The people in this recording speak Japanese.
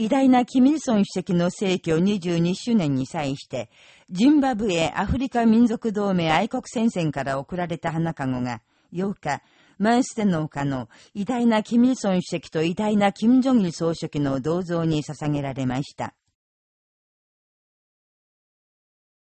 偉大なキミルソン主席の逝去22周年に際して、ジンバブエアフリカ民族同盟愛国戦線から贈られた花籠が、8日、マンステの丘の偉大なキミルソン主席と偉大なキム・ジョギル総書記の銅像に捧げられました。